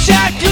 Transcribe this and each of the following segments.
Jack.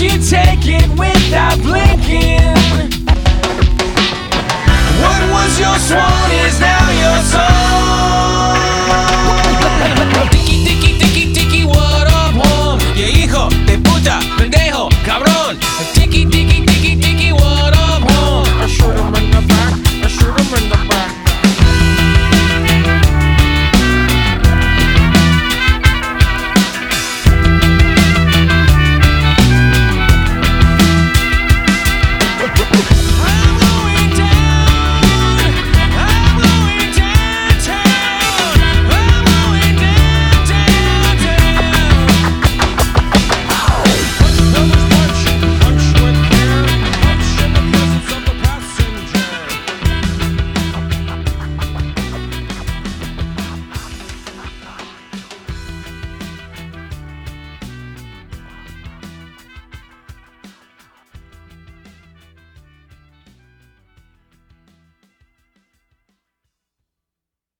You take it without blinking. What was your swan